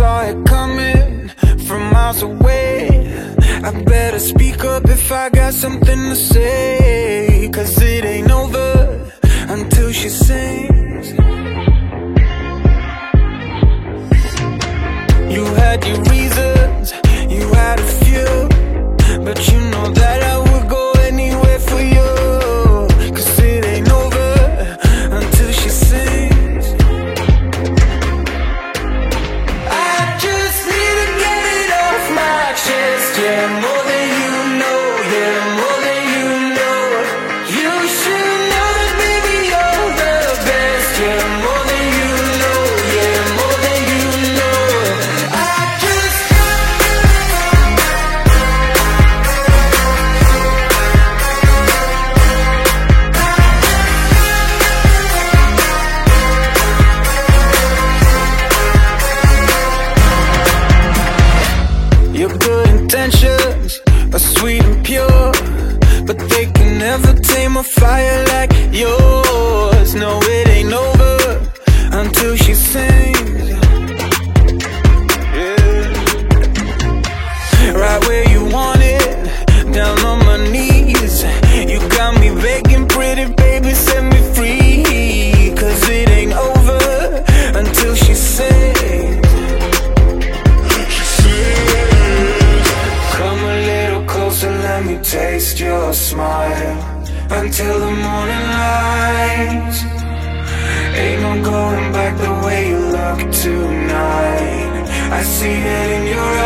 saw it coming from miles away. I better speak up if I got something to say Cause it ain't over until she sings. Never tame a fire like yours. No, it ain't over until she sings. Yeah. Right where you want it, down on my knees. You got me begging, pretty baby, set me free. Cause it ain't over until she sings. Your smile until the morning light. Ain't no going back the way you look tonight. I see it in your eyes.